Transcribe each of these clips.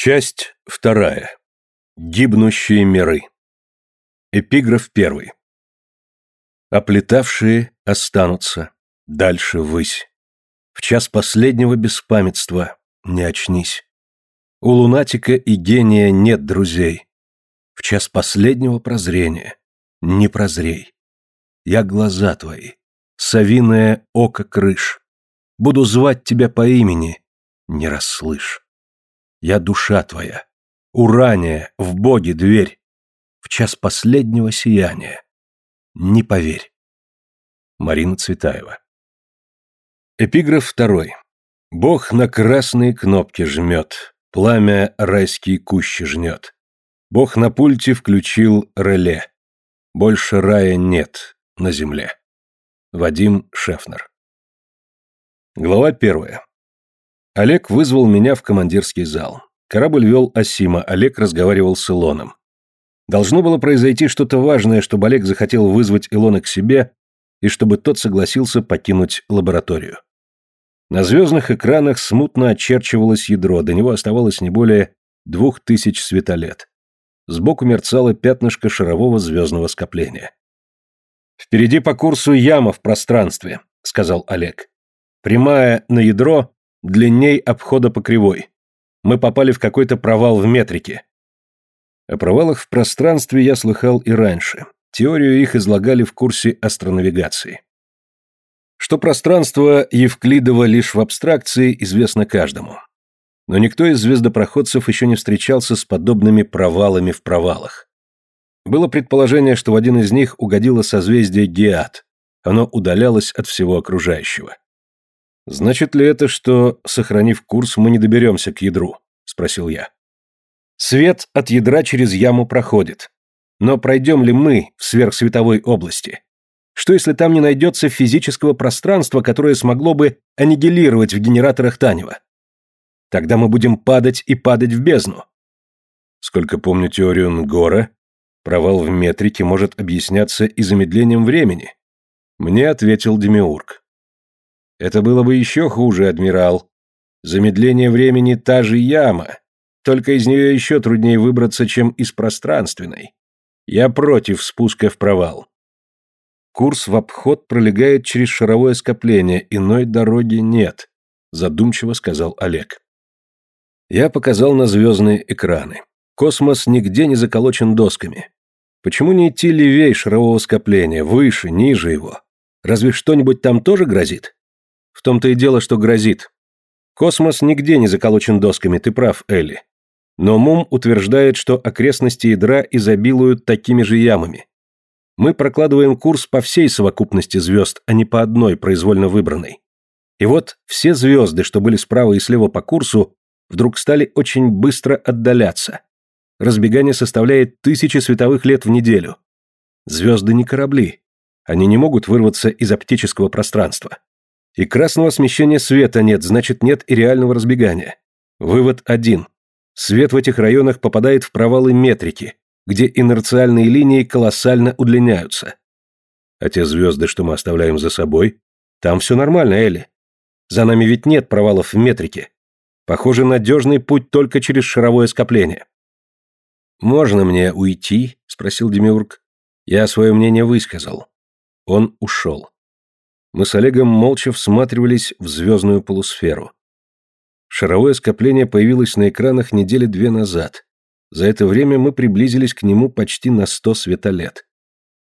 Часть вторая. Гибнущие миры. Эпиграф первый. Оплетавшие останутся, дальше высь. В час последнего беспамятства не очнись. У лунатика и гения нет друзей. В час последнего прозрения не прозрей. Я глаза твои, совиное око крыш. Буду звать тебя по имени, не расслышь. Я душа твоя, урания, в Боге дверь, в час последнего сияния. Не поверь. Марина Цветаева Эпиграф второй. Бог на красные кнопки жмет, пламя райские кущи жнет. Бог на пульте включил реле. Больше рая нет на земле. Вадим Шефнер Глава первая. Олег вызвал меня в командирский зал. Корабль вел Асима, Олег разговаривал с Илоном. Должно было произойти что-то важное, чтобы Олег захотел вызвать Илона к себе и чтобы тот согласился покинуть лабораторию. На звездных экранах смутно очерчивалось ядро, до него оставалось не более двух тысяч светолет. Сбоку мерцало пятнышко шарового звездного скопления. «Впереди по курсу яма в пространстве», — сказал Олег. «Прямая на ядро, длинней обхода по кривой. Мы попали в какой-то провал в метрике. О провалах в пространстве я слыхал и раньше. Теорию их излагали в курсе астронавигации. Что пространство Евклидова лишь в абстракции, известно каждому. Но никто из звездопроходцев еще не встречался с подобными провалами в провалах. Было предположение, что в один из них угодило созвездие Геат. Оно удалялось от всего окружающего. «Значит ли это, что, сохранив курс, мы не доберемся к ядру?» – спросил я. «Свет от ядра через яму проходит. Но пройдем ли мы в сверхсветовой области? Что если там не найдется физического пространства, которое смогло бы аннигилировать в генераторах Танева? Тогда мы будем падать и падать в бездну». Сколько помню теорию Нгора, провал в метрике может объясняться и замедлением времени. Мне ответил Демиург. Это было бы еще хуже, адмирал. Замедление времени та же яма, только из нее еще труднее выбраться, чем из пространственной. Я против спуска в провал. Курс в обход пролегает через шаровое скопление, иной дороги нет, задумчиво сказал Олег. Я показал на звездные экраны. Космос нигде не заколочен досками. Почему не идти левее шарового скопления, выше, ниже его? Разве что-нибудь там тоже грозит? В том-то и дело, что грозит. Космос нигде не заколочен досками, ты прав, Элли. Но Мум утверждает, что окрестности ядра изобилуют такими же ямами. Мы прокладываем курс по всей совокупности звезд, а не по одной произвольно выбранной. И вот все звезды, что были справа и слева по курсу, вдруг стали очень быстро отдаляться. Разбегание составляет тысячи световых лет в неделю. Звезды не корабли. Они не могут вырваться из оптического пространства. И красного смещения света нет, значит нет и реального разбегания. Вывод один. Свет в этих районах попадает в провалы метрики, где инерциальные линии колоссально удлиняются. А те звезды, что мы оставляем за собой, там все нормально, Элли. За нами ведь нет провалов в метрике. Похоже, надежный путь только через шаровое скопление. «Можно мне уйти?» – спросил Демиург. Я свое мнение высказал. Он ушел. Мы с Олегом молча всматривались в звездную полусферу. Шаровое скопление появилось на экранах недели две назад. За это время мы приблизились к нему почти на сто светолет.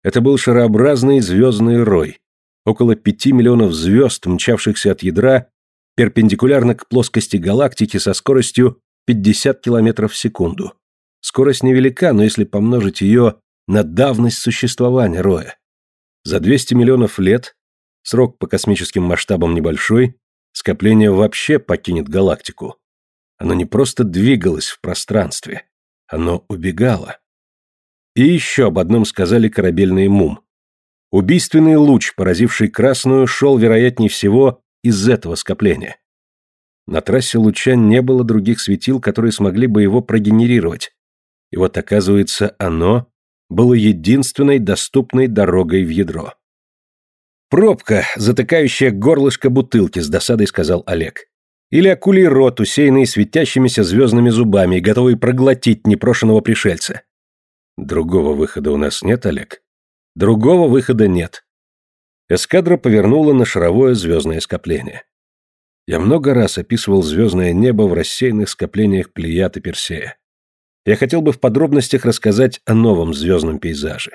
Это был шарообразный звездный рой. Около пяти миллионов звезд, мчавшихся от ядра, перпендикулярно к плоскости галактики со скоростью 50 км в секунду. Скорость невелика, но если помножить ее на давность существования роя. За 200 миллионов лет Срок по космическим масштабам небольшой, скопление вообще покинет галактику. Оно не просто двигалось в пространстве, оно убегало. И еще об одном сказали корабельные МУМ. Убийственный луч, поразивший красную, шел, вероятнее всего, из этого скопления. На трассе луча не было других светил, которые смогли бы его прогенерировать. И вот, оказывается, оно было единственной доступной дорогой в ядро. «Пробка, затыкающая горлышко бутылки», — с досадой сказал Олег. Или акулий рот, усеянный светящимися звездными зубами и готовый проглотить непрошенного пришельца. Другого выхода у нас нет, Олег? Другого выхода нет. Эскадра повернула на шаровое звездное скопление. Я много раз описывал звездное небо в рассеянных скоплениях Плеяд и Персея. Я хотел бы в подробностях рассказать о новом звездном пейзаже.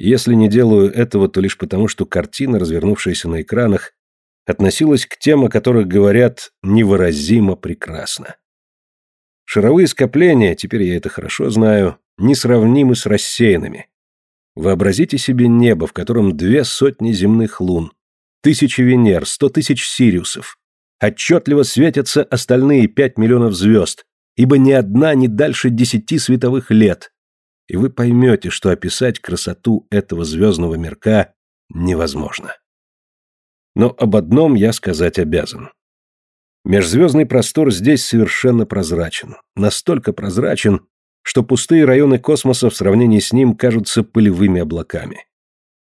Если не делаю этого, то лишь потому, что картина, развернувшаяся на экранах, относилась к тем, о которых говорят невыразимо прекрасно. Шаровые скопления, теперь я это хорошо знаю, несравнимы с рассеянными. Вообразите себе небо, в котором две сотни земных лун, тысячи Венер, сто тысяч Сириусов. Отчетливо светятся остальные пять миллионов звезд, ибо ни одна не дальше десяти световых лет, и вы поймете, что описать красоту этого звездного мирка невозможно. Но об одном я сказать обязан. Межзвездный простор здесь совершенно прозрачен, настолько прозрачен, что пустые районы космоса в сравнении с ним кажутся пылевыми облаками.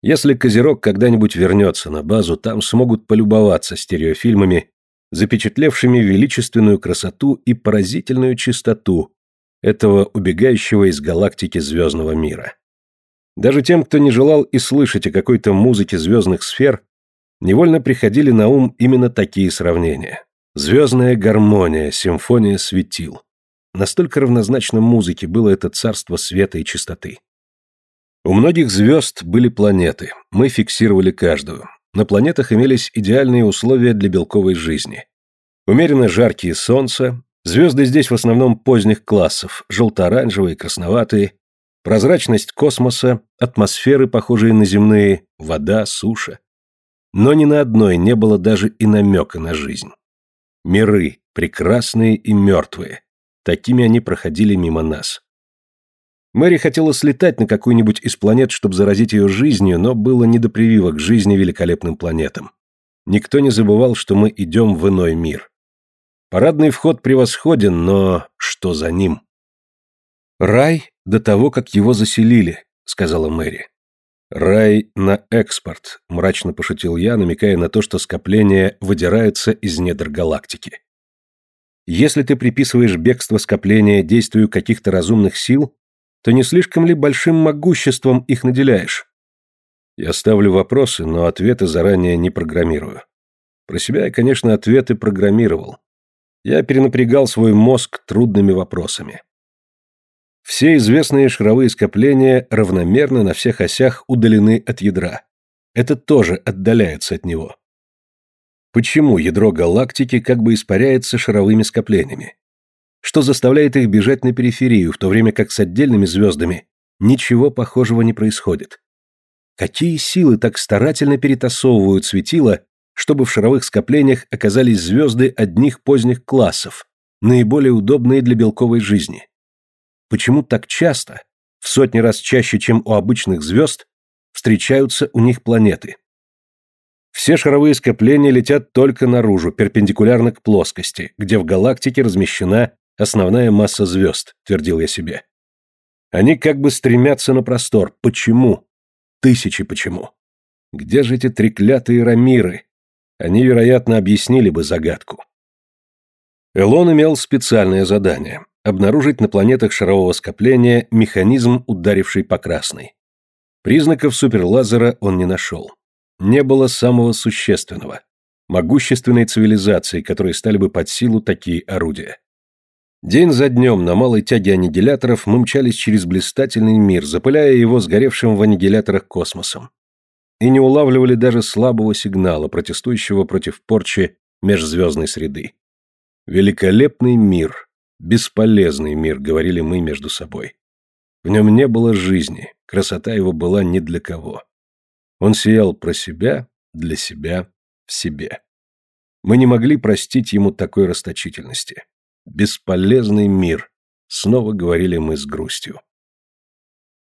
Если Козерог когда-нибудь вернется на базу, там смогут полюбоваться стереофильмами, запечатлевшими величественную красоту и поразительную чистоту этого убегающего из галактики звездного мира. Даже тем, кто не желал и слышать о какой-то музыке звездных сфер, невольно приходили на ум именно такие сравнения. Звездная гармония, симфония светил. Настолько равнозначно музыке было это царство света и чистоты. У многих звезд были планеты, мы фиксировали каждую. На планетах имелись идеальные условия для белковой жизни. Умеренно жаркие солнце, Звезды здесь в основном поздних классов, желто-оранжевые, красноватые, прозрачность космоса, атмосферы, похожие на земные, вода, суша. Но ни на одной не было даже и намека на жизнь. Миры, прекрасные и мертвые. Такими они проходили мимо нас. Мэри хотела слетать на какую-нибудь из планет, чтобы заразить ее жизнью, но было не до прививок жизни великолепным планетам. Никто не забывал, что мы идем в иной мир. Парадный вход превосходен, но что за ним? Рай до того, как его заселили, сказала Мэри. Рай на экспорт, мрачно пошутил я, намекая на то, что скопление выдирается из недр галактики. Если ты приписываешь бегство скопления действию каких-то разумных сил, то не слишком ли большим могуществом их наделяешь? Я ставлю вопросы, но ответы заранее не программирую. Про себя я, конечно, ответы программировал. Я перенапрягал свой мозг трудными вопросами. Все известные шаровые скопления равномерно на всех осях удалены от ядра. Это тоже отдаляется от него. Почему ядро галактики как бы испаряется шаровыми скоплениями? Что заставляет их бежать на периферию, в то время как с отдельными звездами ничего похожего не происходит? Какие силы так старательно перетасовывают светила чтобы в шаровых скоплениях оказались звезды одних поздних классов, наиболее удобные для белковой жизни. Почему так часто, в сотни раз чаще, чем у обычных звезд, встречаются у них планеты? Все шаровые скопления летят только наружу, перпендикулярно к плоскости, где в галактике размещена основная масса звезд, твердил я себе. Они как бы стремятся на простор. Почему? Тысячи почему. Где же эти треклятые рамиры, они, вероятно, объяснили бы загадку. Элон имел специальное задание – обнаружить на планетах шарового скопления механизм, ударивший по красной. Признаков суперлазера он не нашел. Не было самого существенного – могущественной цивилизации, которой стали бы под силу такие орудия. День за днем на малой тяге аннигиляторов мы мчались через блистательный мир, запыляя его сгоревшим в аннигиляторах космосом и не улавливали даже слабого сигнала, протестующего против порчи межзвездной среды. «Великолепный мир, бесполезный мир», — говорили мы между собой. В нем не было жизни, красота его была ни для кого. Он сиял про себя, для себя, в себе. Мы не могли простить ему такой расточительности. «Бесполезный мир», — снова говорили мы с грустью.